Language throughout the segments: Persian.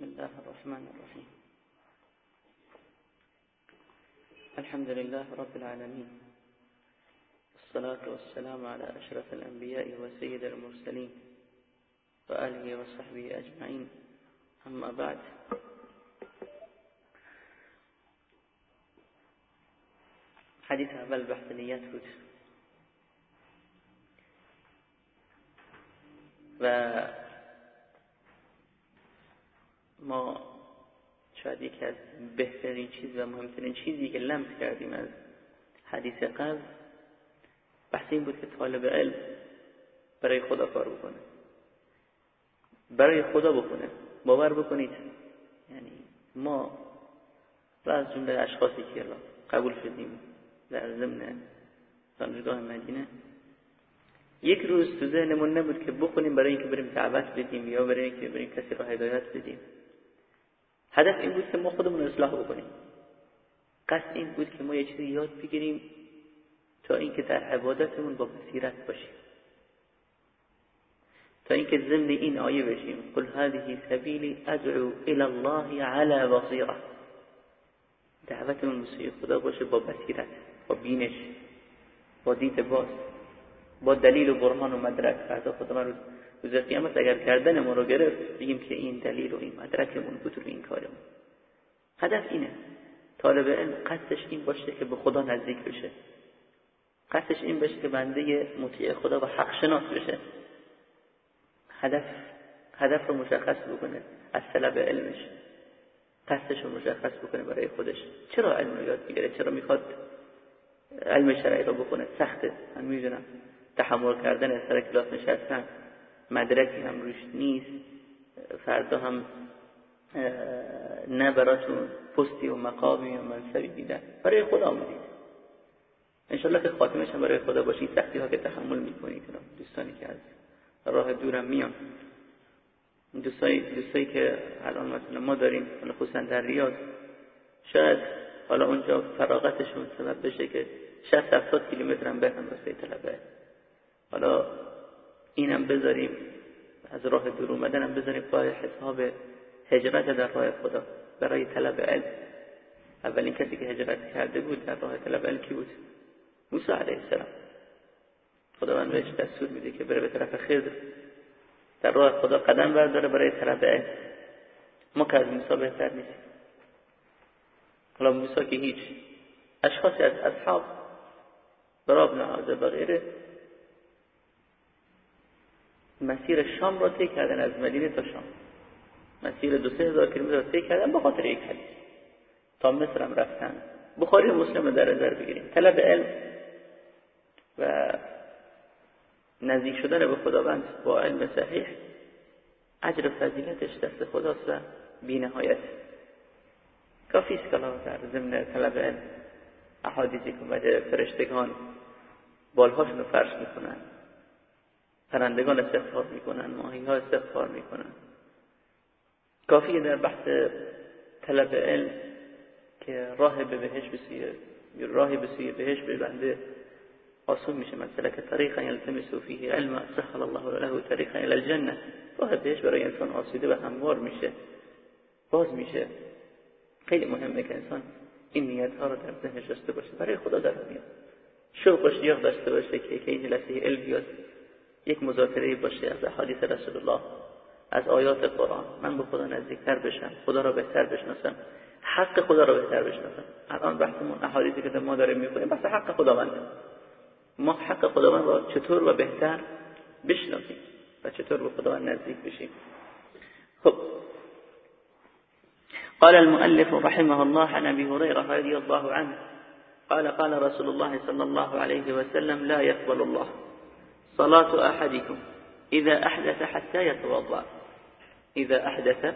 بسم الله الرحمن الرحيم. الحمد لله رب العالمين. والصلاة والسلام على أشرف الأنبياء وسيد المرسلين وآله وصحبه أجمعين. أما بعد. حديث اول بحث نیت بود. و ما شاید یکی از بهترین چیز و مهمترین چیزی که لمس کردیم از حدیث قبل بحث این بود که طالب علم برای خدا کار بکنه. برای خدا بکنه. باور بکنید. یعنی ما و از جمله اشخاصی که قبول شدیم در ضمن دانشگاه مدینه یک روز تو ذهنمون نبود که بخونیم برای اینکه بریم دعوت بدیم یا برای اینکه بریم کسی را هدایت بدیم. هدف این بود که ما خودمون اصلاح بکنیم. قصد این بود که ما یه چیزی یاد بگیریم تا اینکه در عبادتمون با بصیرت باشیم. تا اینکه ضمن این آیه بشیم. قل هذه سبیلی ادعو الى الله على بصیره دعوتمون به خدا باشه با بصیرت با بینش با دید باز. با دلیل و برهان و مدرک. فردا خدا من روز قیامت اگر کردن ما رو گرفت بگیم که این دلیل و این مدرکمون بود رو این کارمون. هدف اینه. طالب علم قصدش این باشه که به خدا نزدیک بشه. قصدش این باشه که بنده مطیع خدا و حق شناس بشه. هدف هدف رو مشخص بکنه از طلب علمش. قصدش رو مشخص بکنه برای خودش. چرا علم رو یاد بگیره چرا می‌خواد علم شرعی رو بکنه سخته. من می‌دونم. تحمل کردن سر کلاس نشستن مدرکی هم روش نیست فردا هم نه براتون پستی و مقامی و منصبی دیدن. برای خدا آمدید انشالله که خاتمش هم برای خدا باشین سختی ها که تحمل می‌کنید دوستانی که از راه دورم میان. دوستایی, دوستایی که الان مثلا ما داریم خصوصا در ریاض. شاید حالا اونجا فراغتشون سبب بشه که 60 70 کیلومتر هم برن واسه طلبه. حالا اینم بذاریم از راه دور اومدن هم بذاریم پای حساب هجرت در راه خدا. برای طلب علم. اولین کسی که هجرت کرده بود در راه طلب علم کی بود؟ موسی علیه السلام. خداوند بهش دستور میده که بره به طرف خضر. در راه خدا قدم برداره برای طلب علم. ما که از موسی بهتر نیستیم. حالا موسی که هیچ. اشخاصی از اصحاب. براب نعاده و مسیر شام را طی کردن از مدینه تا شام. مسیر دو سه هزار کیلومتر را طی کردن به خاطر یک حدیث. تا مصر هم رفتن. بخاری مسلم در نظر بگیریم. طلب علم و نزدیک شدن به خداوند با علم صحیح اجر فضیلتش دست خداست و بینهایت. کافی است در ضمن طلب علم احادیثی که فرشتگان بالهاشون رو فرش می‌کنن. پرندگان استغفار می‌کنن ماهی ها استغفار می‌کنن. کافیه در بحث طلب علم که راه به بهش بسوی راهی به بهش بنده آسون میشه. مثلا که طریقا یلتمس فیه علم سهل الله له طریقا الى الجنه. راه بهش برای انسان آسوده و هموار میشه. باز میشه. خیلی مهمه که انسان این نیت ها رو در ذهنش داشته باشه. برای خدا در میاد. شوق و داشته باشه که که این جلسه علم بیاد یک مذاکره باشه از احادیث رسول الله از آیات قرآن. من به خدا نزدیکتر بشم خدا را بهتر بشناسم حق خدا را بهتر بشناسم. الان بحثمون احادیثی که ما داریم می‌کنیم بحث حق خداونده ما حق خداوند را چطور و بهتر بشناسیم و چطور به خداوند نزدیک بشیم؟ خب. قال المؤلف رحمه الله عن ابي هريره رضي الله عنه قال قال رسول الله صلى الله عليه وسلم لا يقبل الله صلاة أحدكم إذا أحدث حتى يتوضأ. إذا أحدث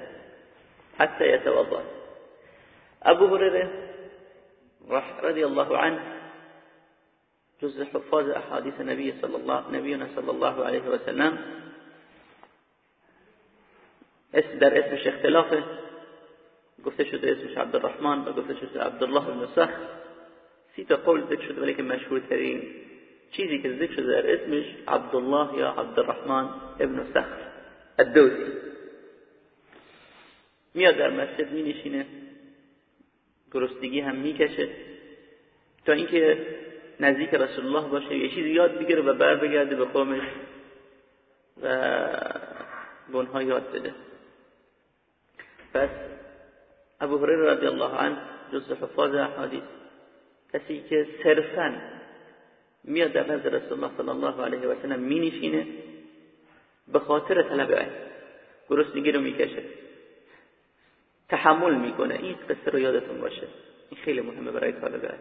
حتى يتوضأ. أبو هريرة رضي الله عنه جزء حفاظ أحاديث النبي صلى الله نبينا صلى الله عليه وسلم. در اسمش اختلافه گفته شده اسمش عبدالرحمن و گفته شده عبدالله بن سخ سی تا قول ذکر شده ولی که مشهورترین چیزی که ذکر شده در اسمش عبدالله یا عبدالرحمن ابن سخر الدوسی. میاد در مسجد می نشینه گرستگی هم می‌کشه. تا اینکه نزدیک رسول الله باشه یه چیزی یاد بگیره و بر بگرده به قومش و به یاد بده. پس ابو هریره رضی الله عنه جز حفاظ احادیث کسی که صرفا میاد در نزد رسول الله صلی الله علیه و سلم می نشینه به خاطر طلب علم. گرسنگی رو می‌کشه. تحمل می‌کنه. این قصه رو یادتون باشه. این خیلی مهمه برای طالب علم.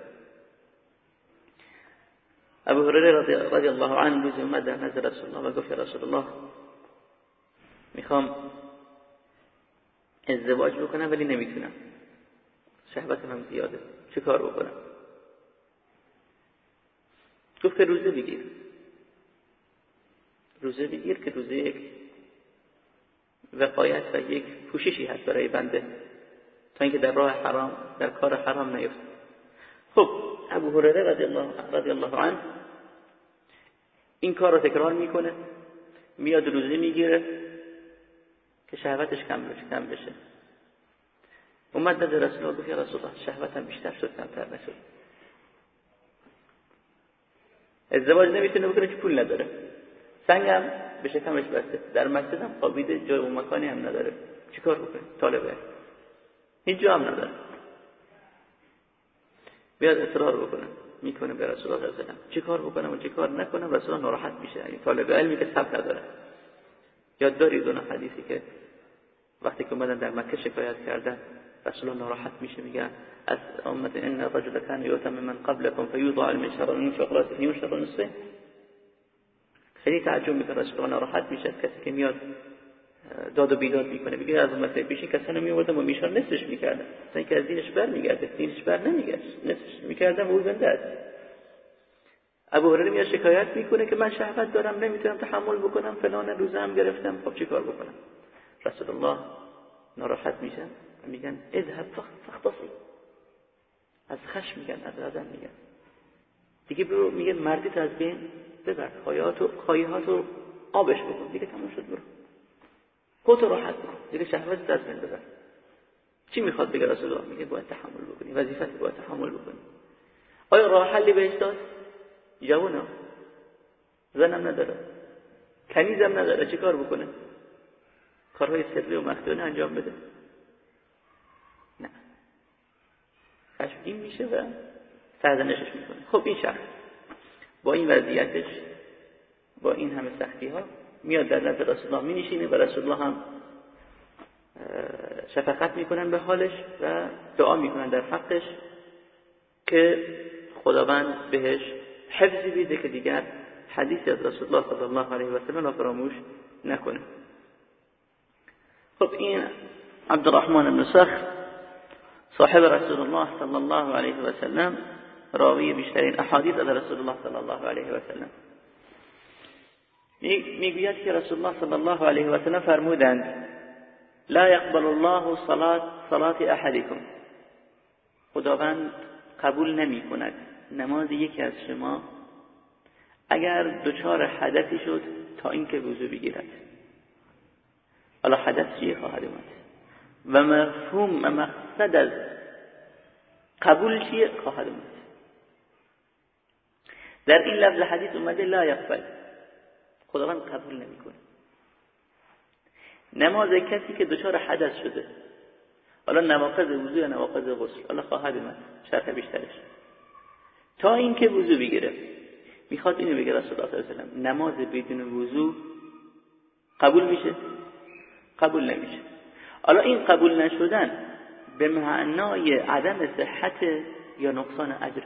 ابو هریره رضی الله عنه روزی اومد در نزد رسول الله و گفت رسول الله می‌خوام ازدواج بکنم ولی نمی‌تونم. شهوتم هم زیاده. چه کار بکنم؟ گفت که روزه بگیر روزه بگیر که روزه یک وقایت و یک پوششی هست برای بنده تا اینکه در راه حرام در کار حرام نیفت. خب ابو هریره رضی الله رضی الله عنه این کار رو تکرار می‌کنه میاد روزه می‌گیره که شهوتش کم بشه کم بشه. اومد نزد رسول الله گفت رسول الله شهوتم بیشتر شد کمتر نشد. ازدواج نمی‌تونه بکنه که پول نداره. سنگم به شکمش بسته. در مسجد هم خوابیده جای و مکانی هم نداره. چیکار بکنه؟ طالبه. هیچ جا هم نداره. بیاد اصرار بکنه. می‌کنه به رسول الله صلی چی کار بکنم و چی کار نکنم رسول الله ناراحت میشه. این طالب علمی که صبر نداره. یاد دارید اون حدیثی که وقتی که اومدن در مکه شکایت کردن؟ رسول الله ناراحت میشه میگن از امت ان رجل كان یؤتم من قبلكم فيوضع المنشر المنشر راسه ينشر نصفه خیلی تعجب می‌کنه رسول ناراحت میشه کسی که میاد داد و بیداد می‌کنه. میگه از امت پیشین کسانو میوردم و میشان نصفش می‌کردم تا اینکه از دینش بر میگرده دینش بر نمیگشت نصفش می‌کردم و زنده است. ابو هریره میاد شکایت می‌کنه که من شهوت دارم نمی‌تونم تحمل بکنم فلان روزه هم گرفتم خب چیکار بکنم؟ رسول الله ناراحت میشن و میگن اذهب فختصی. از خشم میگن از آدم میگن. دیگه برو میگه مردیت از بین ببر خواهیاتو خواهیاتو آبش بکن. دیگه تموم شد برو. خودتو راحت کن دیگه شهوت از بین ببر. چی می‌خواد بگه رسول الله؟ میگه باید تحمل بکنی. وظیفت باید تحمل بکنی. آیا راه حلی بهش داد؟ جوانم زنم نداره. کنیزم نداره. چه کار بکنه؟ کارهای سری و مخدونه انجام بده نه خشمگین میشه و سرزنشش می‌کنه. خب این شخص با این وضعیتش با این همه سختی ها میاد در نزد رسول الله می و رسول الله هم شفقت می‌کنن به حالش و دعا می‌کنن در حقش که خداوند بهش حفظی بیده که دیگر حدیث از رسول الله صلی الله علیه و سلم فراموش نکنه. خب این عبدالرحمن بن سخر صاحب رسول الله صلی الله علیه و سلم راوی بیشترین احادیث از رسول الله صلی الله علیه و سلم. می‌گوید که رسول الله صلی الله علیه و سلم فرمودند لا يقبل الله صلات صلات احدكم خداوند قبول نمی کند نماز یکی از شما اگر دچار حدثی شد تا اینکه وضو بگیرد. حالا حدث چیه خواهد اومد؟ و مفهوم مقصد از قبول چیه خواهد اومد. در این لفظ حدیث اومده لا یقبل. خداوند قبول نمی‌کنه. نماز کسی که دچار حدث شده. حالا نواقض وضو یا نواقض غسل. حالا خواهد اومد. شرح بیشترش. تا اینکه وضو بگیره. می‌خواد اینو بگه رسول الله صلی الله نماز بدون وضو قبول میشه؟ قبول نمیشه. حالا این قبول نشدن به معنای عدم صحت یا نقصان اجر.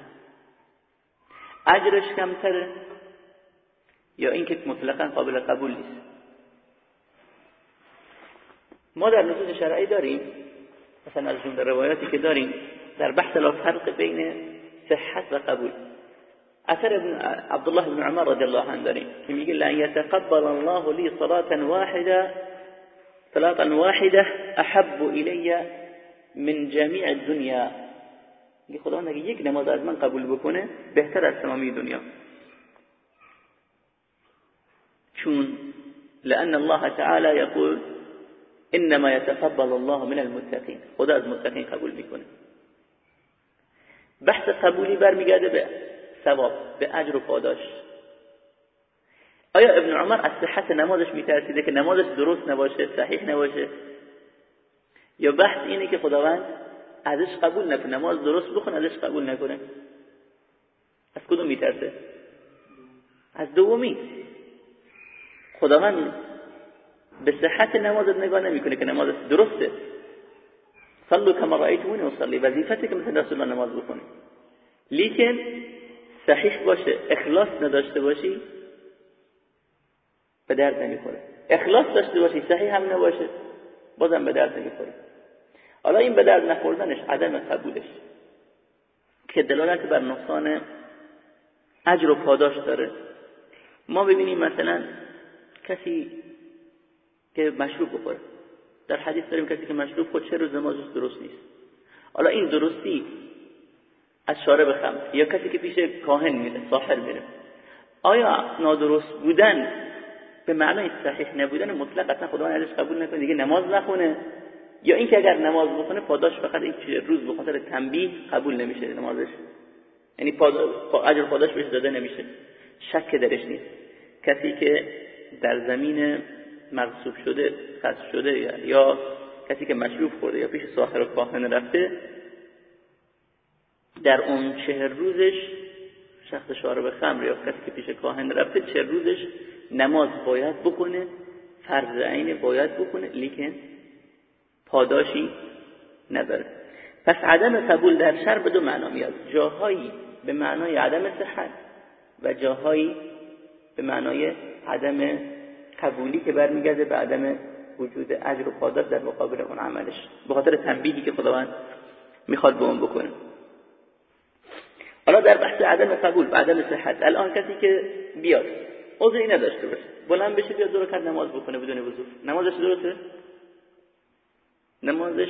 اجرش کمتره یا اینکه مطلقا قابل قبول نیست. ما در نصوص شرعی داریم مثلا از جمله روایاتی که داریم در بحث لا فرق بین صحت و قبول. اثر ابن عبدالله بن عمر رضی الله عنه داریم که میگه لن يتقبل الله لي صلاة واحده صلاة واحده احب الي من جميع الدنيا. میگه خدا اگه یک نماز از من قبول بکنه بهتر از تمامی دنیا. چون لأن الله تعالى يقول انما يتقبل الله من المتقین. خدا از متقین قبول می‌کنه. بحث قبولی برمیگرده به ثواب به اجر و پاداش. آیا ابن عمر از صحت نمازش میترسیده که نمازش درست نباشه صحیح نباشه؟ یا بحث اینه که خداوند ازش قبول نکنه. نماز درست بخونه ازش قبول نکنه. از کدوم میترسه؟ از دومی. خداوند به صحت نمازت نگاه نمی‌کنه که نمازت درسته. صلو کما رأیتمونی اصلی وظیفته که مثل رسول الله نماز بخونی. لیکن صحیح باشه اخلاص نداشته باشی به درد نمی‌خوره. اخلاص داشته باشی صحیح هم نباشه بازم به درد نمی‌خوره. حالا این به درد نخوردنش عدم قبولش که دلالت بر نقصان اجر و پاداش داره. ما ببینیم مثلا کسی که مشروب بخوره. در حدیث داریم کسی که مشروب خود چه روز نمازش درست نیست. حالا این درستی از شارب خمر یا کسی که پیش کاهن میره ساحر میره. آیا نادرست بودن به معنای صحیح نبودن؟ مطلق اصلا خدا ازش قبول نکنه دیگه نماز نخونه. یا اینکه اگر نماز بخونه پاداش فقط این روز به خاطر تنبیه قبول نمیشه نمازش. یعنی اجر پاداش بهش داده نمیشه. شک درش نیست. کسی که در زمین مغصوب شده خص شده یا کسی که مشروب خورده یا پیش ساحر و کاهن رفته در اون چهر روزش شخص شارب خمر یا کسی که پیش کاهن رفته چهر روزش نماز باید بکنه فرض عین باید بکنه لیکن پاداشی نداره. پس عدم قبول در شر به دو معنا میاد. جاهایی به معنای عدم صحت و جاهایی به معنای عدم قبولی که برمیگرده به عدم وجود اجر و پاداش در مقابل اون عملش. به خاطر تنبیهی که خداوند می‌خواد به اون بکنه. حالا در بحث عدم قبول و عدم صحت الان کسی که بیاد عذری نداشته باشه. بلند بشه بیاد دو رکعت نماز بکنه بدون وضو نمازش درسته؟ نمازش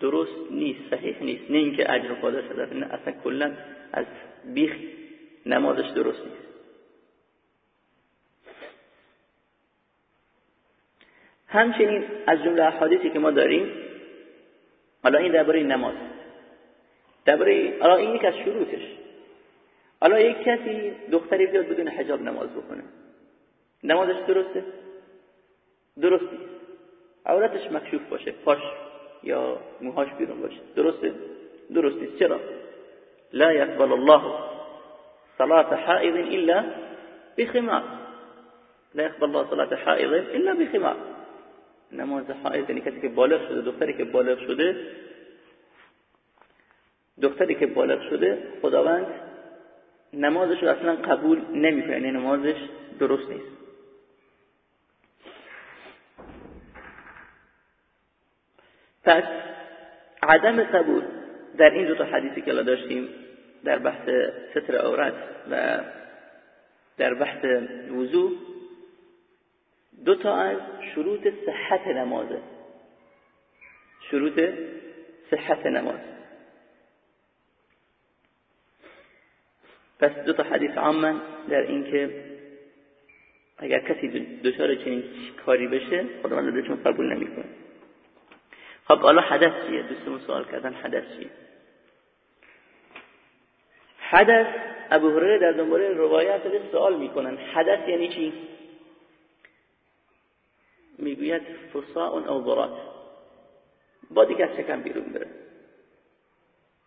درست نیست صحیح نیست. نه اینکه اجر و پاداش نه اصلا کلا از بیخ نمازش درست نیست. همچنین از جمله احادیثی که ما داریم حالا این درباره نماز. درباره حالا این یک از شروطش. حالا یک کسی دختری بیاد بدون حجاب نماز بکنه نمازش درسته؟ درستی عورتش مکشوف باشه پاش یا موهاش بیرون باشه. درسته؟ درستی چرا؟ لا يقبل الله صلاة حائض الا بخمار. لا يقبل الله صلاة حائض الا بخمار. نماز حائض یعنی کسی که بالغ شده دختری که بالغ شده دختری که بالغ شده خداوند نمازش اصلا قبول نمی‌کنه یعنی نمازش درست نیست. پس عدم قبول در این دو تا حدیثی که داشتیم در بحث ستر عورت و در بحث وضوع دو تا از شروط صحت نمازه شروط صحت نماز. پس دو تا حدیث عامن در اینکه اگر کسی دچار چنین کاری بشه خداوند ازشون قبول نمی‌کنه. خب حالا حدث چیه؟ دوستمون سوال کردن حدث چیه؟ حدث ابو هریره در دنباله روایت سوال می‌کنن. حدث یعنی چی؟ می‌گوید فصاء او ضرات. بادی که از شکم بیرون بره.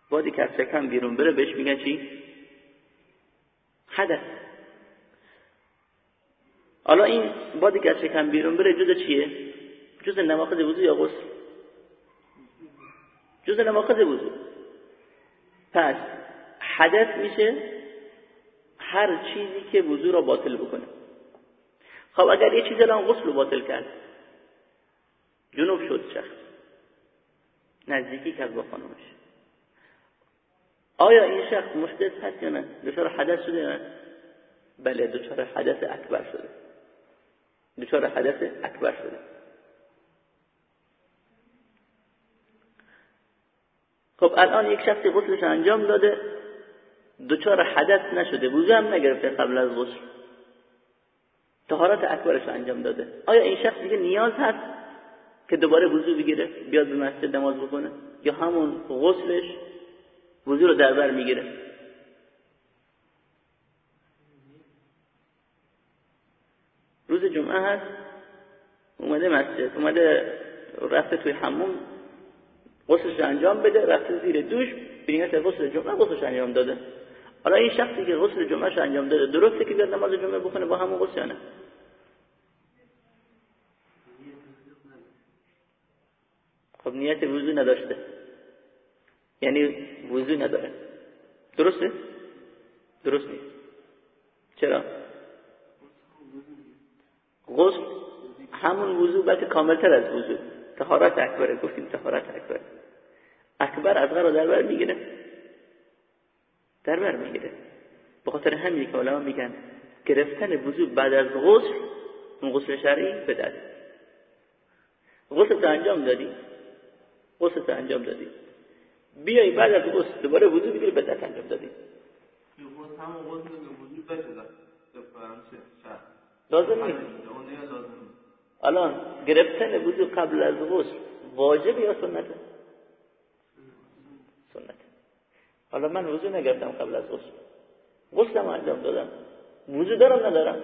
بادی که از شکم بیرون بره بهش میگن چی؟ حدث. حالا این بادی که از شکم بیرون بره جز چیه؟ جز نواقض وضو یا غسل. جز نواقض وضو پس حدث میشه هر چیزی که وضو را باطل بکنه. خب اگر یه چیز الان غسل رو باطل کرد جنوب شد شخص. نزدیکی کرد با خانمش. آیا این شخص محدث هست یا نه؟ دچار حدث شده یا نه؟ بله دچار حدث اکبر شده. دچار حدث اکبر شده. خب الان یک شخصی غسلش انجام داده دچار حدث نشده وضو هم نگرفته قبل از غسل. طهارت اکبرش انجام داده. آیا این شخص دیگه نیاز هست که دوباره وضو بگیره بیاد به مسجد نماز بکنه یا همون غسلش وضو رو در بر می‌گیره؟ روز جمعه هست اومده مسجد اومده رفته توی حموم. غسلش انجام بده رفته زیر دوش بنیت غسل جمعه غسلش انجام داده. حالا این شخصی که غسل جمعهش انجام داده درسته که بیاد نماز جمعه بخونه با همون غسل نه؟ خب نیت وضو نداشته. یعنی وضو نداره. درسته؟ درست نیست. چرا؟ غسل همون وضو بلکه کاملتر از وضو. تهارت اکبره گفتیم تهارت اکبر اکبر از رو در بر می‌گیره. در بر می‌گیره. به خاطر همین که علما میگن گرفتن وضو بعد از غسل اون غسل شرعی بدد غسل انجام دادی. غسل انجام دادی. بیای بعد از غسل دوباره وضو بگیری بدت انجام دادی. لازم نیست. الان گرفتن وضو قبل از غسل واجب یا سنته سنت حالا من وضو نگرفتم قبل از غسل. غسلم انجام دادم. وضو دارم ندارم.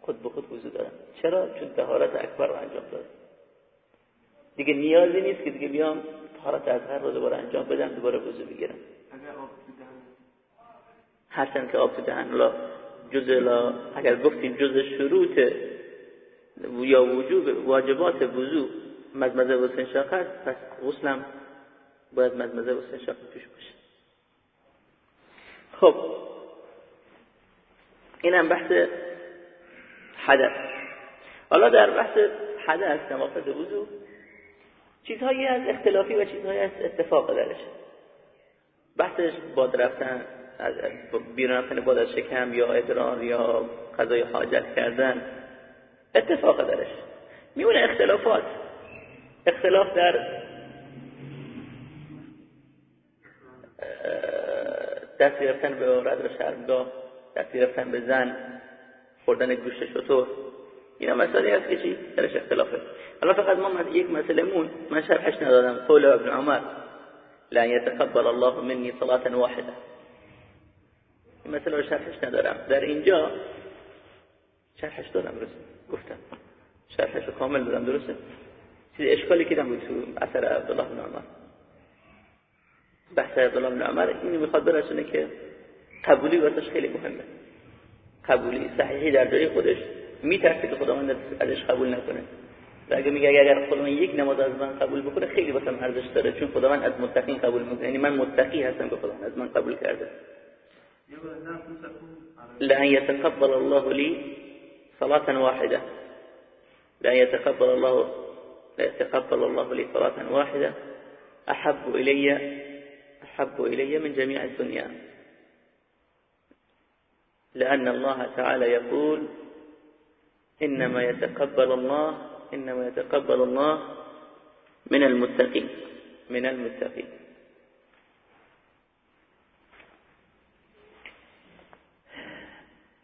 خود به خود وضو دارم. چرا؟ چون طهارت اکبر رو انجام دادم. دیگه نیازی نیست که دیگه بیام طهارت اصغر رو دوباره انجام بدم دوباره وضو بگیرم هرچند که آب تو دهن. لا جز لا اگر گفتیم جز شروط یا وجوب واجبات وضو مزمزه و استنشاق هست پس غسلم باید مزمزه و استنشاق پیش باشه. خب. اینم بحث حدث. حالا در بحث حدث نواقض وضو چیزهایی از اختلافی و چیزهایی از اتفاق درش. بحثش باد رفتن بیرون رفتن باد از شکم یا ادرار یا قضای حاجت کردن. اتفاق درش. میونه اختلافات. اختلاف در دست گرفتن به رد و شرمگاه دست گرفتن به زن خوردن گوشت شطور. اینا مسئله هست که چی؟ درش اختلافه. حالا فقط ما یک مسئله مون من شرحش ندادم. قول ابن عمر لا يتقبل الله مني صلاة واحدة. این مسئله رو شرحش ندارم. در اینجا شرحش دادم درست گفتم. شرحش کامل دادم درسته؟ چیز اشکالی که بود تو اثر عبدالله بن عمر. بحث عبدالله بن عمر اینو می‌خواد برسونه که قبولی واسش خیلی مهمه. قبولی صحیحی در جای خودش میترسه که خداوند ازش قبول نکنه. و اگه میگه اگر خداوند یک نماز از من قبول بکنه خیلی واسم ارزش داره چون خداوند از متقین قبول می‌کنه. یعنی من متقی هستم که خداوند از من قبول کرده. لأن يتقبل الله لي صلاة واحدة. لأن يتقبل الله لا يتقبل الله لي صلاة واحدة. أحب إلي أحب إلي من جميع الدنيا. لأن الله تعالى يقول إنما يتقبل الله إنما يتقبل الله من المتقين من المتقين.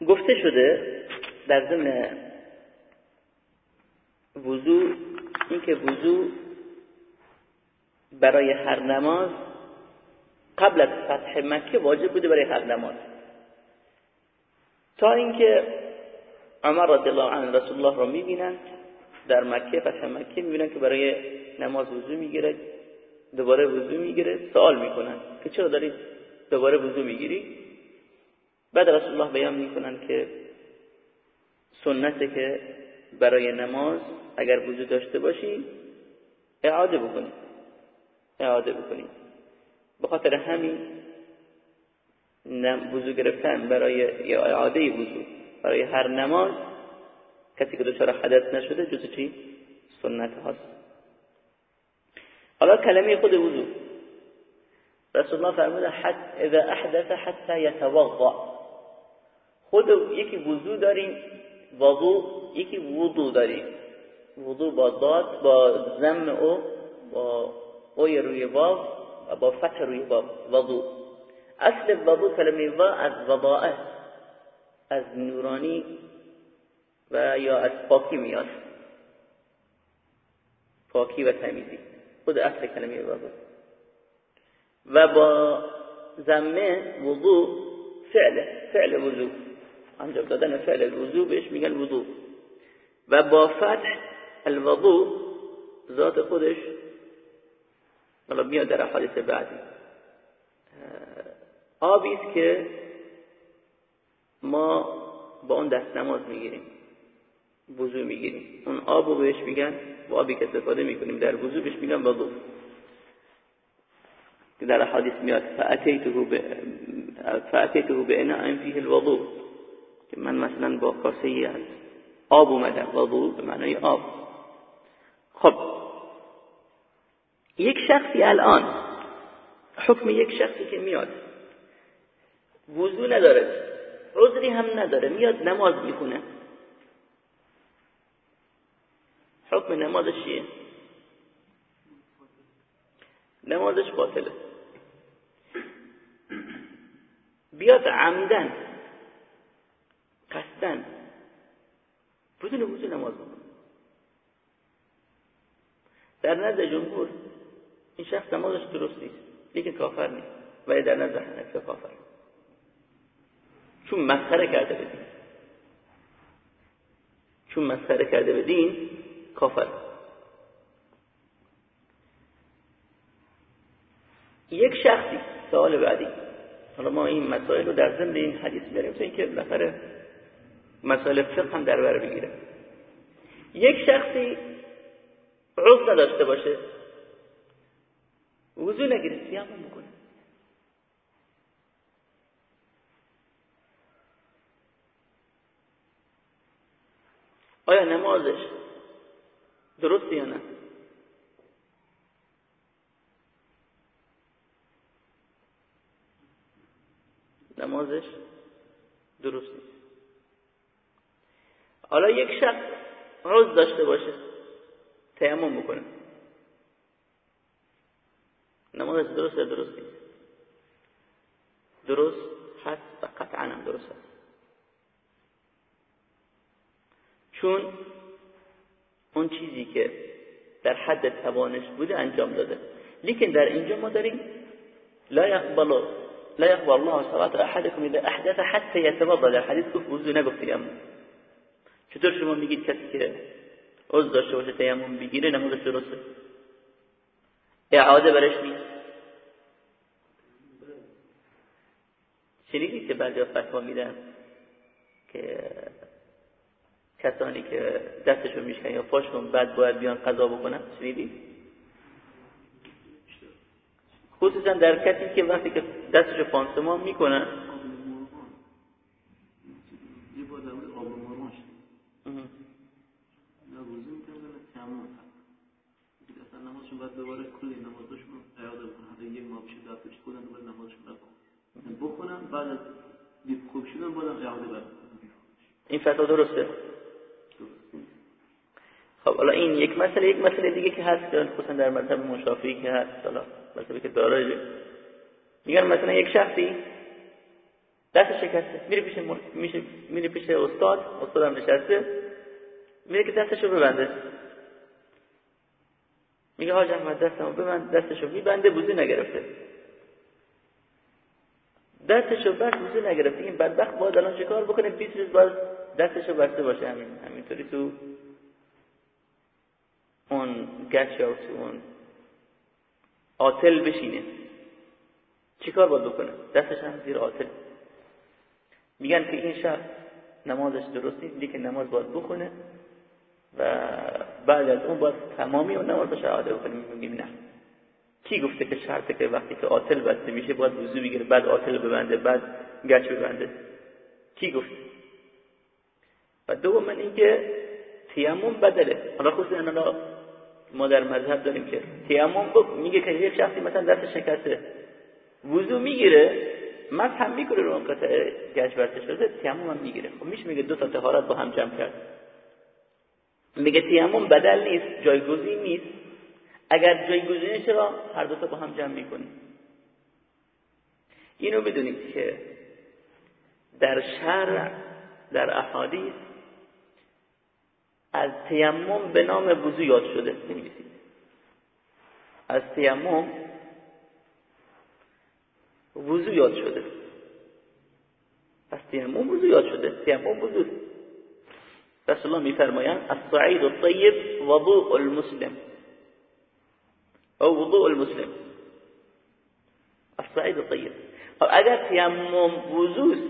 گفته شده در ضمن وضو اینکه وضو برای هر نماز قبل از فتح مکه واجب بوده برای هر نماز. تا اینکه عمر رضی الله عنه رسول الله را می‌بینند در مکه فتح مکه می‌بینن که برای نماز وضو می‌گیره دوباره وضو می‌گیره سوال می‌کنن که چرا دارید دوباره وضو می‌گیری؟ بعد رسول الله بیان می‌کنن که سنته که برای نماز اگر وضو داشته باشی اعاده بکنی. اعاده بکنی. به خاطر همین وضو گرفتن برای اعاده وضو. برای هر نماز کسی که دچار حدث نشده جز چی؟ سنت هاست. حالا کلمه خود وضو. رسول الله فرموده حد اذا احدث حتى يتوضا خود یکی وضو داریم وضو یکی وضو داریم. وضو با داد با زم او با اوی روی واو با فتح روی واو وضو اصل وضو کلمه و از وضاءه از نورانی و یا از پاکی میاد پاکی و تمیزی خود اصل کلمه وضو و با زمه وضو فعله فعل وضو انجام دادن فعل الوضو بهش میگن وضو و با فتح الوضو ذات خودش حالا میاد در حادث بعدی. آبی است که ما با اون دست نماز می‌گیریم وضو می‌گیریم. اون آب رو بهش میگن با آبی که استفاده می‌کنیم در وضو بهش میگن وضو. که در حدیث میاد فاتیته به اناء فيه الوضو. که من مثلا با کاسه از آب اومدم وضو به معنای آب. خب یک شخصی الان حکم یک شخصی که میاد وضو نداره عذری هم نداره میاد نماز می‌خونه. حکم نمازش چیه؟ نمازش باطله. بیاد عمدن قصدن بدون وضو نماز بکنه در نزد جمهور این شخص نمازش درست نیست. لیکن کافر نیست. ولی در نزد حنفی کافر چون مسخره کرده به چون مسخره کرده به کافر یک شخصی سوال بعدی. حالا ما این مسائل رو در ضمن این حدیث بریم تا اینکه بالاخره مسائل فقه هم در بر بگیره. یک شخصی عضو نداشته باشه. وضو نگیره سیامون بکنه آیا نمازش درست یا نه نمازش درست نیست حالا یک شخص عضو داشته باشه تیمم بکنه نمازش درست درست نیست؟ درست هست و قطعا هم درست هست. چون اون چیزی که در حد توانش بوده انجام داده. لیکن در اینجا ما داریم لا يقبل لا يقبل الله صلاة احدكم اذا احدث حتى يتوضا در حدیث گفت وضو نگفت تیمم. چطور شما میگید کسی که عضو داشته باشه تیمم بگیره نمازش درسته؟ اعاده برش نیست. شنیدید که بعضی فتوا میدن که کسانی که دستشون میشکن یا پاشون بعد باید بیان قضا بکنن؟ شنیدید خصوصا در کسی که وقتی که دستشو پانسمان می‌کنن بعد دوباره کلی نمازشون اعاده بکنن یک ماه بشه دستش کلا دوباره نمازشون نکنن بخونن بعد از خوب شدن بازم اعاده برن این فتوا درسته؟ خب حالا این یک مسئله یک مسئله دیگه که هست که خصوصا در مذهب مشافعی که هست. حالا مذهبی که داره میگن مثلا یک شخصی دست شکسته میره پیش میشه میره پیش استاد استادم نشسته میره که دستشو ببنده. میگه حاج احمد دستمو ببند دستشو میبنده بوزی نگرفته. دستشو بس بوزی نگرفته. این بدبخت باید الان چیکار بکنه؟ 20 روز باید دستشو بسته باشه. همین همینطوری تو اون گچ یا تو اون آتل بشینه. چیکار باید بکنه؟ دستش هم زیر آتل. میگن که این شخص نمازش درست نیست لیکن نماز باید بکنه و بعد از اون باید تمامی اون نمازش اعاده بکنیم میگیم نه. کی گفته که شرطه که وقتی که آتل بسته میشه باید وضو بگیره بعد آتل ببنده بعد گچ ببنده؟ کی گفت؟ و دوم اینکه تیمم بدله. حالا خصوصا حالا ما در مذهب داریم که تیمم میگه که یک شخصی مثلا دست شکسته وضو می‌گیره مس هم می‌کنه رو اون قطعه گچ برده شده تیمم هم می‌گیره. خب میشه میگه دو تا طهارت با هم جمع کرد. میگه تیمم بدل نیست جایگزین نیست. اگر جایگزینش را هر دو تا با هم جمع می‌کنیم. اینو بدونید که در شرع در احادیث از تیمم به نام وضو یاد شده نمی‌نویسید از تیمم وضو یاد شده. از تیمم وضو یاد شده. تیمم وضو. رسول الله میفرمایند الصعید الطیب وضوء المسلم أو وضوء المسلم الصعید الطیب خب اگر تیمم وضوست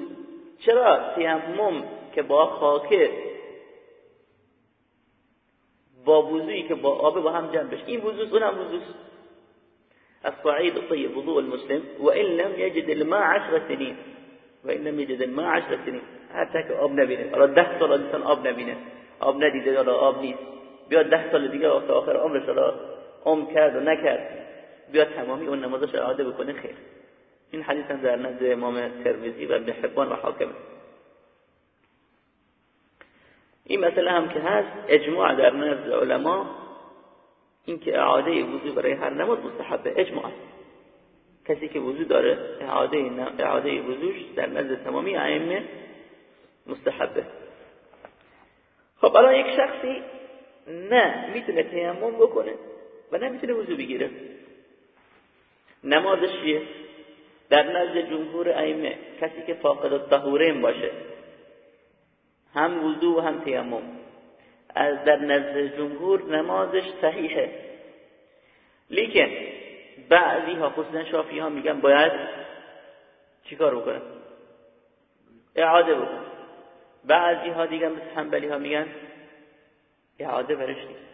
چرا تیمم که با خاکه با وضوعی که با آب با هم جمع بشه این وضوست اونم وضوست الصعيد الطيب وضوء المسلم وإن لم يجد الماء عشر سنين وإن لم يجد الماء عشر سنين حتی که آب نبینه. حالا ده سال انسان آب نبینه. آب ندیده یا آب نیست. بیاد ده سال دیگه وقت آخر عمرش را عمر کرد و نکرد. بیاد تمامی اون نمازش اعاده بکنه خیر. این حدیث هم در نزد امام ترمذی و ابن حبان و حاکمه. این مسئله هم که هست اجماع در نزد علما اینکه اعاده وضو برای هر نماز مستحبه. اجماع کسی که وضو داره اعاده اعاده وضوش در نزد تمامی ائمه مستحبه. خب الان یک شخصی نه می‌تونه تیمم بکنه و نه می‌تونه وضو بگیره. نمازش چیه؟ در نزد جمهور ائمه کسی که فاقد الطهورین باشه. هم وضو و هم تیمم. از در نزد جمهور نمازش صحیحه. لیکن بعضی ها خصوصا شافی ها میگن باید چیکار بکنه؟ اعاده بکنه. بعضی ها دیگه مثل حنبلی ها میگن اعاده برش نیست.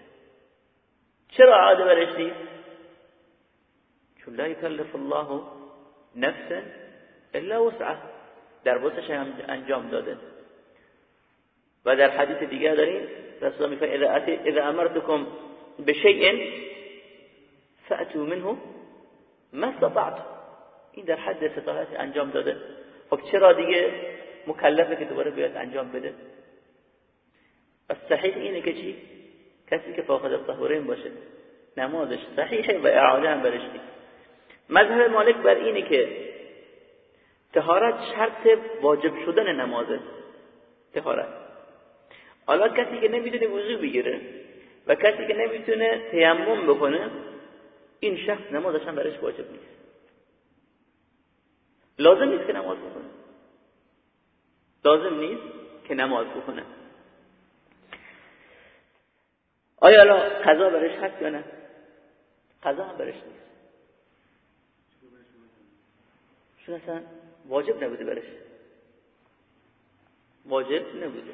چرا اعاده برش نیست؟ چون لا یکلف الله نفسا الا وسعه در وسعش انجام داده. و در حدیث دیگه داریم رسول الله اذا اذا امرتكم بشيء فاتوا منه ما استطعت این در حد استطاعت انجام داده. خب چرا دیگه مکلفه که دوباره بیاد انجام بده. پس صحیح اینه که چی؟ کسی که فاقد الطهورین باشه. نمازش صحیحه و اعاده هم برش نیست. مذهب مالک بر اینه که تهارت شرط واجب شدن نمازه. تهارت حالا کسی که نمی‌تونه وضو بگیره و کسی که نمی‌تونه تیمم بکنه این شخص نمازش هم برش واجب نیست. لازم نیست که نماز بکنه لازم نیست که نماز بکنه آیا الان قضا برش هست یا نه؟ قضا هم برش نیست. چون اصلا واجب نبوده برش. واجب نبوده.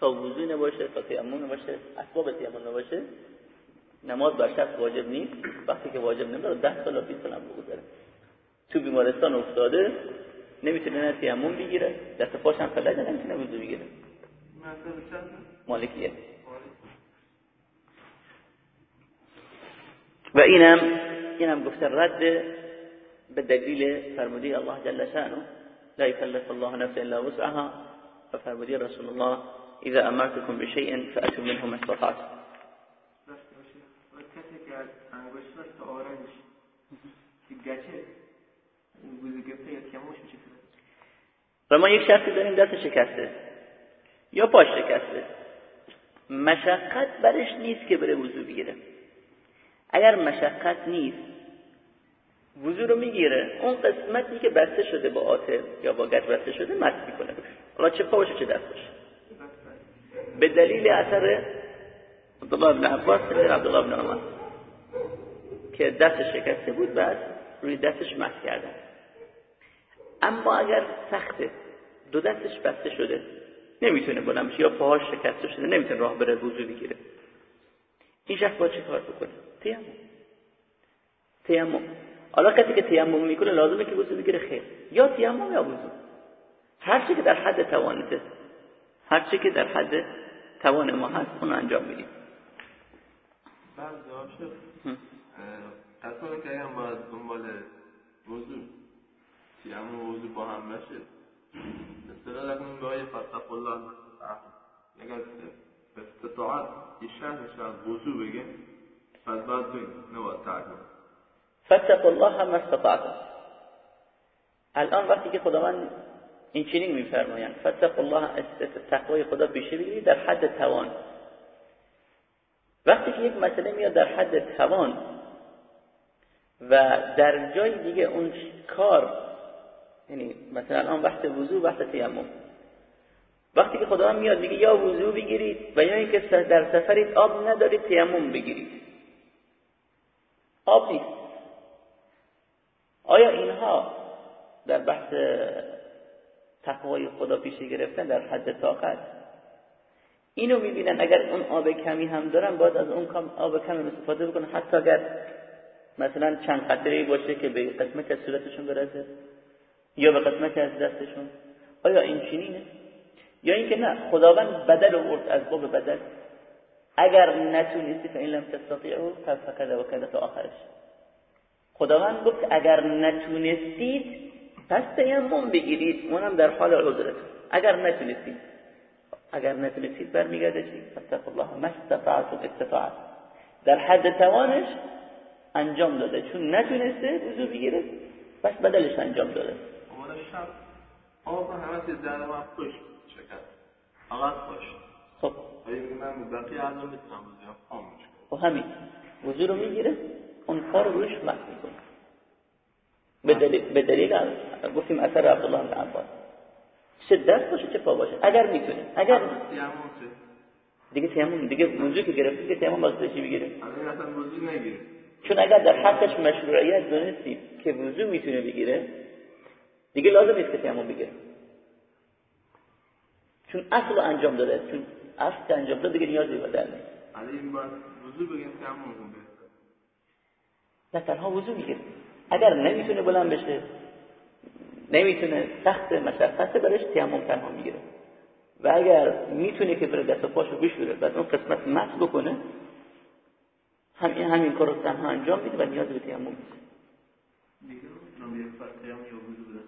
تا وضو نباشه تا تیمم نباشه اسباب تیمم نباشه نماز بر شخص واجب نیست. وقتی که واجب نمیشه 10 سال 20 سال هم بگذره. تو بیمارستان افتاده نمیتونه نه تیمم بگیره دست پاش هم فلجه نمیتونه وضو بگیره مالکیه و اینم اینم گفته رد به دلیل فرمودی الله جل شأنه. لا يكلف الله نفسا إلا وسعها. و فرمودی رسول الله اذا امرتكم بشيء فأتوا منه ما که گچه گوزه گفته یا کموش میشه؟ ما یک شخصی داریم دست شکسته یا پاش شکسته. مشقت برش نیست که بره وضو بگیره. اگر مشقت نیست وضو رو می‌گیره اون قسمتی که بسته شده با آتر یا با گچ بسته شده مس می‌کنه. حالا چه پا چه دست باشه؟ به دلیل اثر عبدالله بن عباس عبدالله بن عمر که دست شکسته بود بعد روی دستش مس کردن. اما اگر سخته دو دستش بسته شده. نمی‌تونه بلند بشه یا پاهاش شکسته شده. نمی‌تونه راه بره وضو بگیره این شخص با چه کار بکنه؟ تیمم. تیمم. حالا کسی که تیمم می‌کنه لازمه که وضو بگیره خیر. یا تیمم یا وضو هر چی که در حد توانته هر چی که در حد توان ما هست اون انجام میدیم. بعد جواب شد قطعا که اگر باید دنبال وضو تیمم وضو با هم بشه مثلا لکنون به آیه فتق الله اگر استطاعت شهرش از وضو بگه پس باید بگه نباید ترک فتق الله هم استطاعتم الان وقتی که خداوند این چنین میفرمایند فتق الله تقوای خدا پیشه بگیرید در حد توان. وقتی که یک مسئله میاد در حد توان و در جای دیگه اون کار یعنی مثلا الان وقت وضو وقت تیمم. وقتی که خداوند میاد میگه یا وضو بگیرید و یا اینکه در سفرید آب ندارید تیمم بگیرید. آب نیست. آیا اینها در بحث تقوای خدا پیشه گرفتن در حد طاقت؟ اینو می‌بینن. اگر اون آب کمی هم دارن باید از اون کم آب کمی استفاده بکنن. حتی اگر مثلا چند قطره باشه که به قسمت از صورتشون برسه. یا به قسمت از دستشون؟ آیا این چنینه؟ یا اینکه نه خداوند بدل آورد از باب بدل. اگر نتونستی فإن لم تستطيعوا فكذا وكذا تا آخرش. خداوند گفت اگر نتونستید پس تیمم بگیرید. اونم در حال عذرت. اگر نتونستید. اگر نتونستید برمیگرده چی؟ فتق الله ما استطعتم استطاعت. در حد توانش انجام داده. چون نتونسته وضو بگیره پس بدلش انجام داده. شب آب همه در ما خوش شکر فقط خوش. خب. آیا من بقیه اعضا می‌تونم وضو خاموش کنم خب همین. وضو رو می‌گیره اون پا رو روش مسح می‌کنه. به دلیل, گفتیم اثر عبدالله بن عباس. چه دست باشه چه پا باشه. اگر می‌تونه. اگر دیگه تیمم دیگه وضو که گرفتی که تیمم واسه چی بگیره اصلا وضو نگیره چون اگر در حقش مشروعیت دونستیم که وضو می‌تونه بگیره دیگه لازم نیست که تیمم بگیره چون اصل انجام داده چون اصل انجام داده دیگه نیازی به در نیست. این باید وضو بگیم تیمم بگیره نه تنها وضو می‌گیره اگر نمی‌تونه بلند بشه نمی‌تونه سخت مشقت برش تیمم تنها می‌گیره. و اگر می‌تونه که بره دست و پاشو بشوره بعد اون قسمت مس بکنه همین همین کار رو تنها انجام میده و نیاز به تیمم نیست.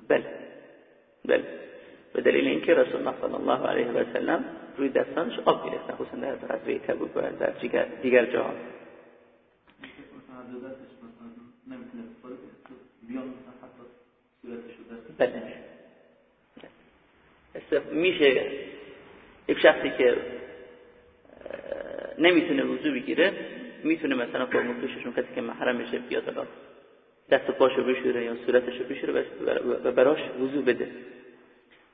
بله. بله. به دلیل اینکه رسول الله صلی الله علیه و سلم روی دستانش آب گرفتن خصوصا در غزوه تبوک و در دیگر دیگر جاها. بله. میشه یک شخصی که نمی‌تونه وضو بگیره می‌تونه مثلا فرموکششون کسی که محرمشه بیاد الان. دست و پاشو بشوره یا صورتشو بشوره و براش وضو بده.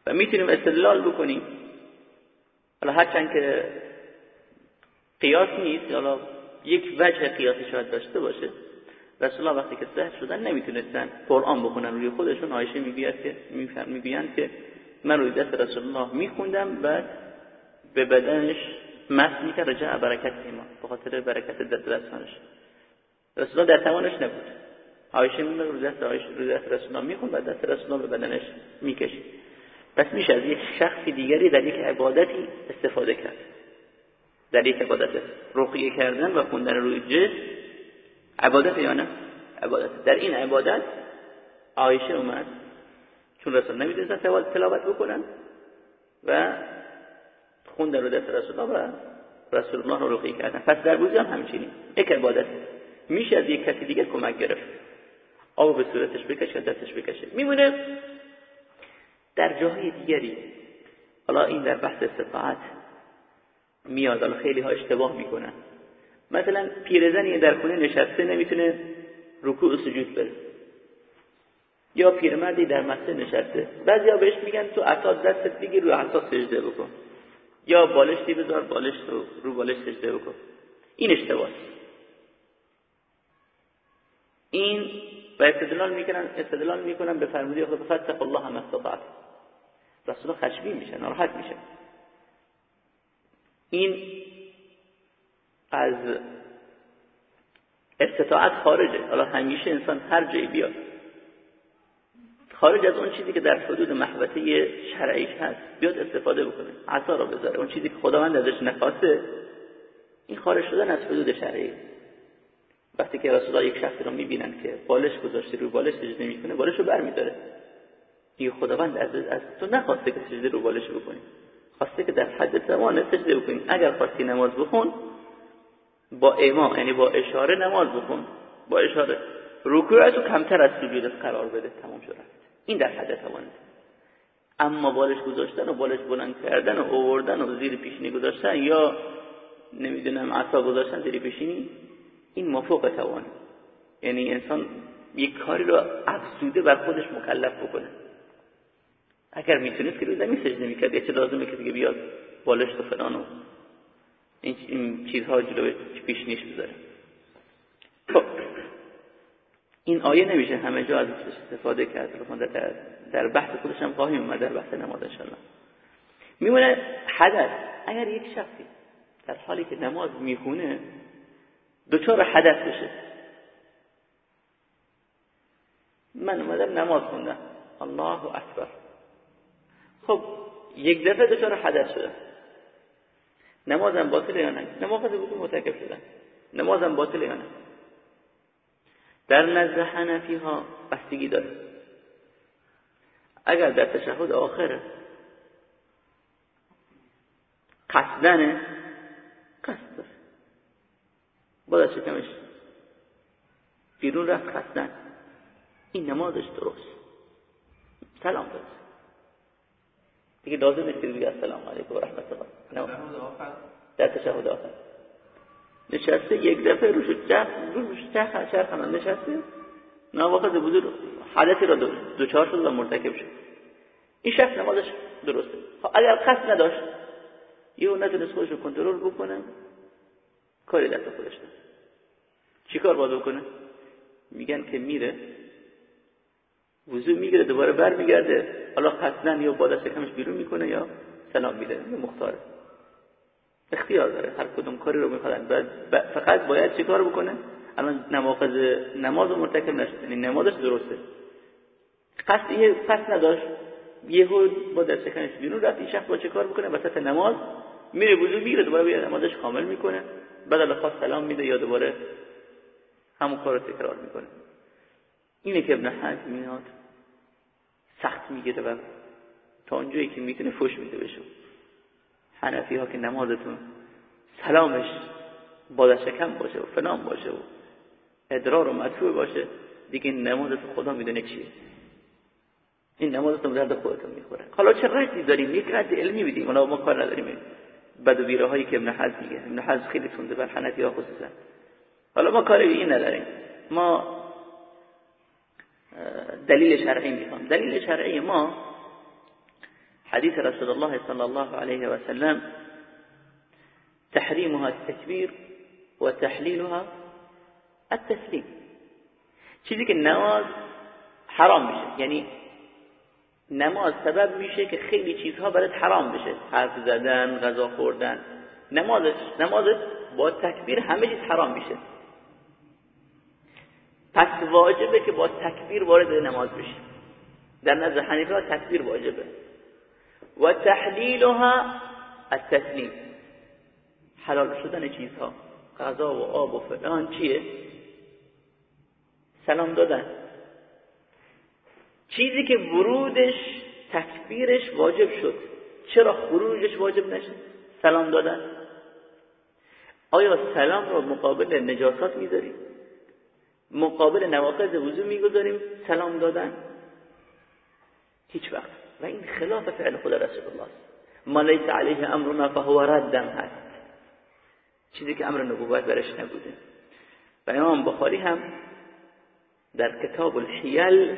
و می‌تونیم استدلال بکنیم. حالا هرچند که قیاس نیست حالا یک وجه قیاسی شاید داشته باشه. رسول الله وقتی که سهر شدن نمی‌تونستن قرآن بخونن روی خودشون عایشه می‌گوید که می‌گویند که من روی دست رسول الله میخوندم بعد به بدنش مس می‌کرد رجع برکت ایمان به خاطر برکت دستانش رسول الله در توانش نبود. عایشه میگه روی دست عایشه روی دست رسول الله می‌خوند بعد دست رسول الله به بدنش می‌کشید پس میشه از یک شخصی دیگری در یک عبادتی استفاده کرد. در یک عبادت رقیه کردن و خوندن روی جسم. عبادت یا نه؟ عبادت. در این عبادت عایشه اومد. چون رسول نمی‌دونستن تلاوت بکنن و خوندن رو دست رسول الله و رسول الله رو رقیه کردن. پس در بوزی هم همچینی یک عبادت. میشه از یک کسی دیگه کمک گرفت. آب به صورتش بکشه دستش بکشه. میمونه در جاهای دیگری. حالا این در بحث استطاعت میاد. حالا خیلی ها اشتباه می‌کنن. مثلا پیرزنی در خونه نشسته نمی‌تونه رکوع و سجود بره. یا پیرمردی در مسجد نشسته. بعضیا بهش میگن تو عصا دستت بگیر رو عصا سجده بکن. یا بالشتی بذار بالش رو رو بالش سجده بکن. این اشتباه این و استدلال می‌کنن استدلال می‌کنن به فرموده خدا فتق الله ما استطعت رسول خشبی میشه ناراحت میشه این از استطاعت خارجه. حالا همیشه انسان هر جایی بیاد خارج از اون چیزی که در حدود محبته شرعیش هست بیاد استفاده بکنه عصا رو بذاره. اون چیزی که خداوند ازش نخواسته این خارج شدن از حدود شرعی. وقتی که رسول الله یک شخصی رو می‌بینن که بالش گذاشته روی بالش سجده می‌کنه بالش رو برمیداره. این خداوند از, از تو نخواسته که سجده رو بالش بکنی. خواسته که در حد توان سجده بکنی. اگر خواستی نماز بخون با ایما یعنی با اشاره نماز بخون. با اشاره. رکوعتو کمتر از سجودت قرار بده. تمام شد این در حد توانت اما بالش گذاشتن و بالش بلند کردن و اووردن و زیر پیشینی گذاشتن یا نمی‌دونم عصا گذاشتن زیر پیشینی این مفوق توان. یعنی انسان یک کاری رو افسوده بر خودش مکلف بکنه. اگر می‌تونست که روی زمین سجده می‌کرد چه لازمه که دیگه بیاد بالشت و فلان و این چیزها جلوی پیش نیش بذاره. خب. این آیه نمیشه همه جا ازش استفاده کرد. در, در بحث خودش هم خواهیم اومد در بحث نماز انشالله میمونه حدث. اگر یک شخصی در حالی که نماز می‌خونه دچار حدث بشه. من اومدم نماز خوندم. الله اکبر. خب یک دفعه دچار حدث شده نمازم باطل یا نه؟ نماز بود متکف شدن نمازم باطل یا نه؟ در نزد حنفی ها بستگی داره. اگر در تشهد آخره قصدنه قصد داره باید شکمش بیرون رفت قصدن این نمازش درست. سلام داره دیگه لازم نیست بگی السلام علیکم و رحمت الله. در تشهد آخر. نشسته یک دفعه روش چرخ روش چرخ چرخ هم نشسته. نواقض بزرگ. حدثی را دوچار شد و مرتکب شد. این شخص نمازش درسته. خب اگر قصد نداشت یه اون نتونست خودش رو کنترل بکنه کاری دست خودش. چی چیکار باید بکنه؟ میگن که میره وضو می‌گیره دوباره بر میگرده حالا قصدن یا بالا شکمش بیرون می‌کنه یا سلام میده. یه مختاره. اختیار داره. هر کدوم کاری رو میخوادن فقط باید چه کار بکنه؟ الان نماز نماز مرتکب نشد. یعنی نمازش درسته. قصد یه قصد نداشت. یهو با شکمش بیرون رفت. این شخص با چه کار بکنه؟ وسط نماز. میره وضو می‌گیره دوباره نمازش کامل می‌کنه. بعد خاص سلام میده یا دوباره همون کار رو تکرار می‌کنه. اینه که ابن حزم میاد سخت می‌گیره و تا اونجایی که می‌تونه فش میده بشه حنفی ها که نمازتون سلامش بالا شکم باشه و فلان باشه و ادرار و مدفوع باشه دیگه نمازتون خدا می‌دونه چیه. این نمازتون درد خودتون می‌خوره. حالا چه ردی داریم؟ یک رد علمی بدیم اونا ما کار نداریم. بد بیره هایی که ابن حزم میگه. ابن حزم خیلی تونده بر حنفی ها خصوصا. حالا ما کاری به این نداریم. ما دلیل شرعی می‌خوام. دلیل شرعی ما حديث رسول الله صلى الله عليه وسلم تحريمها التكبير وتحليلها التسليم چیزی که نماز حرام میشه. یعنی نماز سبب میشه که خیلی چیزها برات حرام بشه. حرف زدن غذا خوردن. نمازش نمازت با تکبیر همه چیز حرام میشه. پس واجبه که با تکبیر وارد نماز بشی. در نزد حنیفه تکبیر واجبه. و تحلیلها التسلیم. حلال شدن چیزها. غذا و آب و فلان چیه؟ سلام دادن. چیزی که ورودش تکبیرش واجب شد. چرا خروجش واجب نشد؟ سلام دادن. آیا سلام رو مقابل نجاسات می‌ذاریم مقابل نواقض وضو می‌گذاریم سلام دادن. هیچ وقت. و این خلاف فعل خدا رسول الله ما لیس علیه امرنا فهو ردم هست. چیزی که امر نبوت برش نبوده. و امام بخاری هم در کتاب الحیل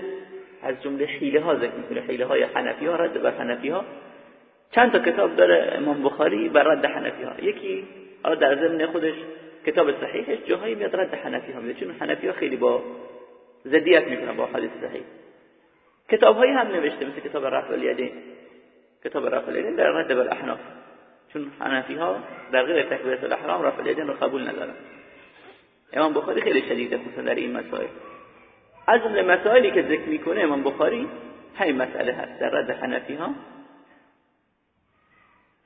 از جمله حیله ها ذکر می‌کنه. حیله های حنفی ها رد بر حنفی ها چند تا کتاب داره امام بخاری بر رد حنفی ها یکی در ضمن خودش کتاب صحیحش جاهایی میاد رد حنفی ها میده چون حنفی ها خیلی با زدیت می‌کنن با حدیث صحیح. کتاب هایی هم نوشته مثل کتاب رفع الیدین. کتاب رفع الیدین در رد بر احناف چون حنفی ها در غیر تکبیرت الاحرام رفع الیدین رو قبول ندارن. امام بخاری خیلی شدیده خصوصا در این مسائل. از مسائلی که ذکر می‌کنه امام بخاری همین مسئله هست در رد حنفی ها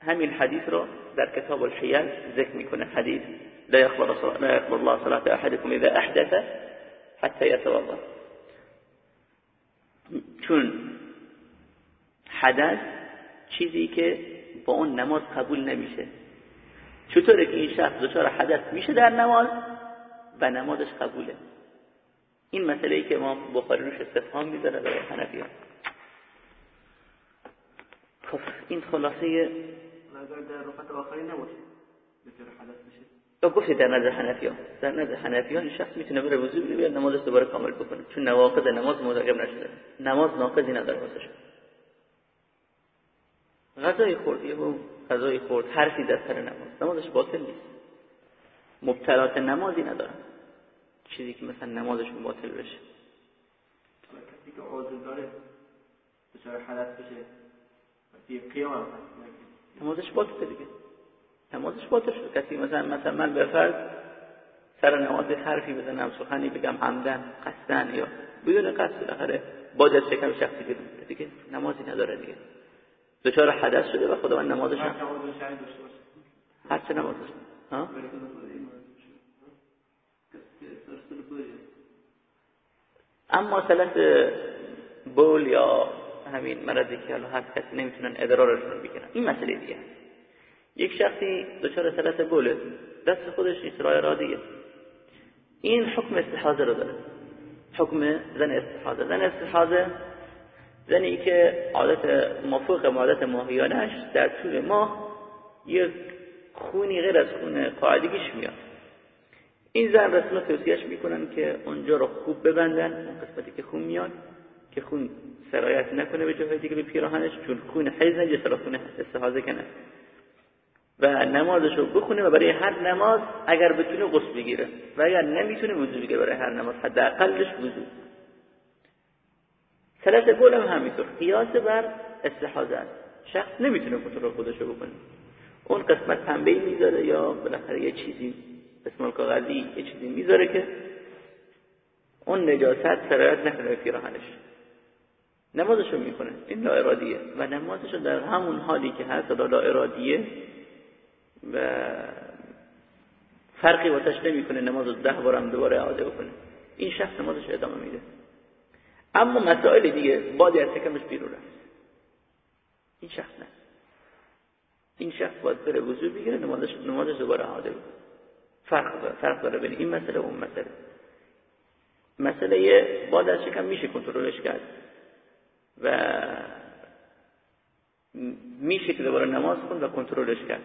همین حدیث رو در کتاب الحیل ذکر می‌کنه حدیث. لا يقبل لا يقبل الله صلاة احدكم اذا احدث حتى يتوضا چون حدث چیزی که با اون نماز قبول نمیشه. چطوره که این شخص دچار حدث میشه در نماز؟ و نمازش قبوله. این مسئله ای که امام بخاری روش استفهام می‌ذاره برای حنفی خب این خلاصه نظر در رفت آخری نباشه. بسیار حدث میشه. یا گفتی در نظر حنفیان. در نظر حنفیان شخص می‌تونه بره وضو بگیره بیاد نمازش دوباره کامل بکنه. چون نواقض نماز مراقب نشده. نماز ناقضی نداره واسه غذای خورد یهو غذای خورد حرفی در سر نماز. نمازش باطل نیست. مبتلات نمازی نداره. چیزی که مثلا نمازشون باطل بشه. کسی که عضو داره دچار حدث بشه. قیام نمازش باطل دیگه. نمازش باطل شد. کسی مثلا مثلا من به فرض سر نماز حرفی بزنم سخنی بگم عمدن قصدن یا بدون قصد بالاخره باد از شکم شخصی بیرون دیگه نمازی نداره دیگه. دچار حدث شده و خداوند نمازش هم هر چه نمازش ها؟ اما سلس بول یا همین مرضی که حالا هست کسی نمی‌تونن ادرارشون رو بگیرن. این مسئله دیگه. یک شخصی دچار سلس بوله دست خودش نیست رای ارادیه این حکم استحاضه رو داره. حکم زن استحاضه. زن استحاضه زنی که عادت مفوق عادت ماهیانش در طول ماه یک خونی غیر از خون قاعدگیش میاد. این زن رسول توصیهش می‌کنن که اونجا رو خوب ببندن اون قسمتی که خون میاد که خون سرایت نکنه به جاهای دیگه به پیراهنش چون خون حیض نجس را خون استحاضه کنه و نمازش رو بخونه و برای هر نماز اگر بتونه غسل بگیره و اگر نمی‌تونه وضو بگیره برای هر نماز حداقلش وضو. سلس گل هم همینطور قیاس بر استحاضه است. شخص نمی‌تونه کنترل خودش رو بکنه اون قسمت پنبه می‌ذاره یا بالاخره یه چیزی اسم کاغذی یه چیزی می‌ذاره که اون نجاست سرایت نکنه پیراهنش نمازشو می‌کنه این لا ارادیه. و نمازشو در همون حالی که هست لا ارادیه و فرقی واسش نمی‌کنه نماز رو ده بارم دوباره اعاده بکنه. این شخص نمازش ادامه میده. اما مسائل دیگه بادی از شکمش بیرون رفت. این شخص نه. این شخص باید بره وضو بگیره نمازش نمازش دوباره اعاده بکنه. فرق داره فرق داره بین این مسئله و اون مسئله. مسئله باد از شکم میشه کنترلش کرد. و میشه که دوباره نماز کن و کنترلش کرد.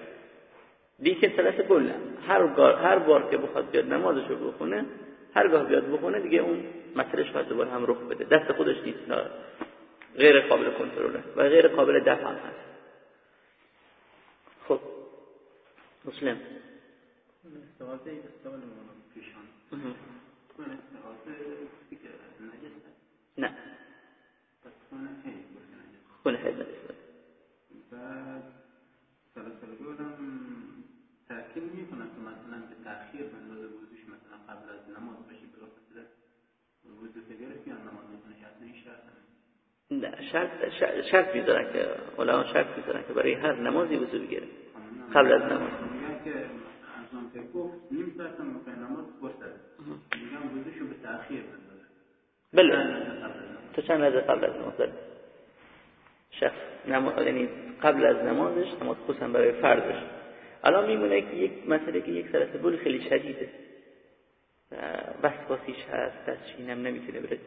لیکن ثلاث کل هر هر بار که بخواد بیاد نمازش رو بخونه هرگاه بیاد بخونه دیگه اون مسئله باید دوباره هم رخ بده. دست خودش نیست غیر قابل کنترله و غیر قابل دفع هم هست. خب. مسلم. پیشان. استفاده که نجس نه. خونه حیث خونه نجس بعد سلسل گفتم تأکید می‌کنم که مثلا به تأخیر بندازه وضوش مثلا قبل از نماز بشه بلافاصله وضو گرفت یا نماز می‌کنه شرط این شرط نه شرط شرط, می‌ذارن که علما شرط می‌ذارن که برای هر نمازی وضو بگیره قبل از نماز. میگن که از اون گفت نیم ساعت موقع نماز گفتن میگن وضوشو به تأخیر بندازه بله. تا چند لحظه قبل از نماز داره شخص نماز یعنی قبل از نمازش نماز خصوصا برای فرضش الان میمونه که یک مسئله که یک سلسله بول خیلی شدیده. وسواسیش هست اینم نمی‌تونه بره.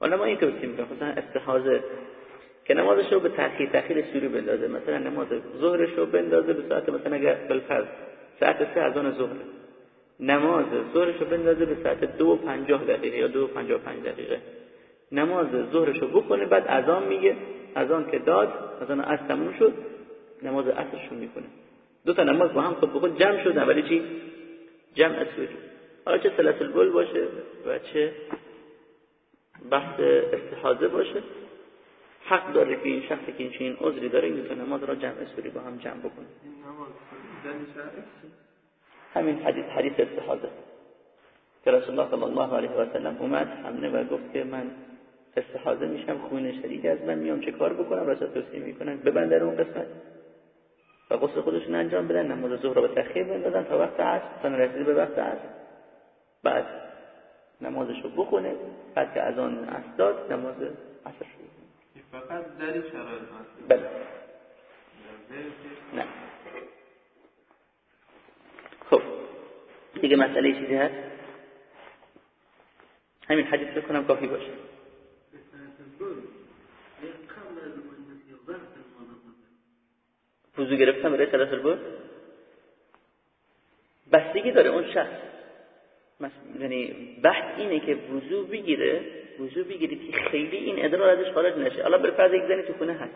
حالا ما این توصیه می‌کنم مثلا استحاضه. که نمازش رو به تأخیر تأخیر سوری بندازه. مثلا نماز ظهرش رو بندازه به ساعت مثلا اگر بالفرض ساعت سه از آن ظهر. نماز ظهرش رو بندازه به ساعت دو و پنجاه دقیقه یا دو و پنجاه پنج دقیقه. نماز ظهرش رو بکنه بعد اذان میگه. اذان که داد اذان از تموم شد نماز عصرش رو می‌کنه. دو تا نماز با هم خود به خود جمع شدن ولی چی؟ جمع سوری حالا چه سلسل گل باشه و چه بحث استحاضه باشه. حق داره که این شخصی که این چنین عذری داره این دو نماز را جمع سوری با هم جمع بکنه. همین حدیث حدیث استحاضه. که رسول الله صلی الله علیه و سلم اومد همنه و گفت که من استحاضه میشم خون شدید از من میام چه کار بکنم؟ رسول توصیه می‌کنن ببندن اون قسمت. و غسل خودشون انجام بدن نماز ظهر رو به تأخیر بندازن تا وقت عصر تا رسید به وقت عصر. بعد نمازش رو بخونه بعد که از آن عصر داد نماز عصر شروع فقط در شرایط بله. نه. خب. دیگه مسئله چیزی هست؟ همین حدیث بکنم کافی باشه. وضو گرفتن برای ثلاث البول بستگی داره اون شخص. یعنی بحث اینه که وضو بگیره وضو بگیره که خیلی این ادرار ازش خارج نشه. الان بر فرض یک زنی تو خونه هست.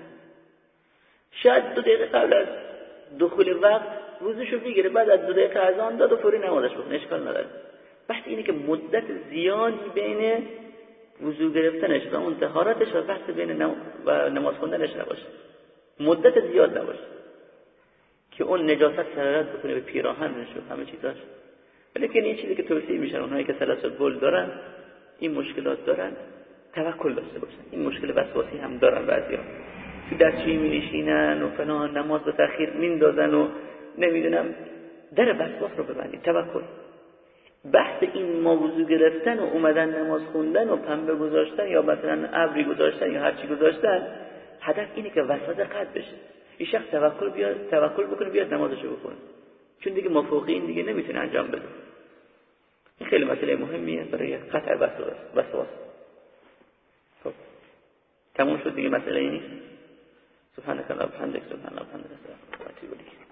شاید دو دقیقه قبل از دخول وقت وضوشو بگیره بعد از دو دقیقه از آن داد و فوری نمازش بخونه اشکال نداره. بحث اینه که مدت زیادی بین وضو گرفتنش و اون طهارتش و بحث بین نماز خوندنش نباشه. مدت زیاد نباشه. که اون نجاست سرارت بکنه به پیراهنش و همه چیزاش. ولی این چیزی که توصیه میشن اونایی که سلاسل بول دارن این مشکلات دارن توکل داشته باشن. این مشکل وسواسی هم دارن بعضیا. تو دستشویی می نشینن و فلان نماز به تاخیر میندازن و نمی‌دونم در وسواس رو ببندید. توکل. بحث این موضوع گرفتن و اومدن نماز خوندن و پنبه گذاشتن یا مثلا ابری گذاشتن یا هرچی گذاشتن هدف اینه که وسواس قد بشه. این شخص توکل بیاد توکل بکنه بیاد نمازشو بکنه چون دیگه مفوقی این دیگه نمی‌تونه انجام بده. این خیلی مسئله مهمیه برای قطع وسواس خب. تموم شد دیگه مسئله نیست. سبحانك اللهم وبحمدك سبحان الله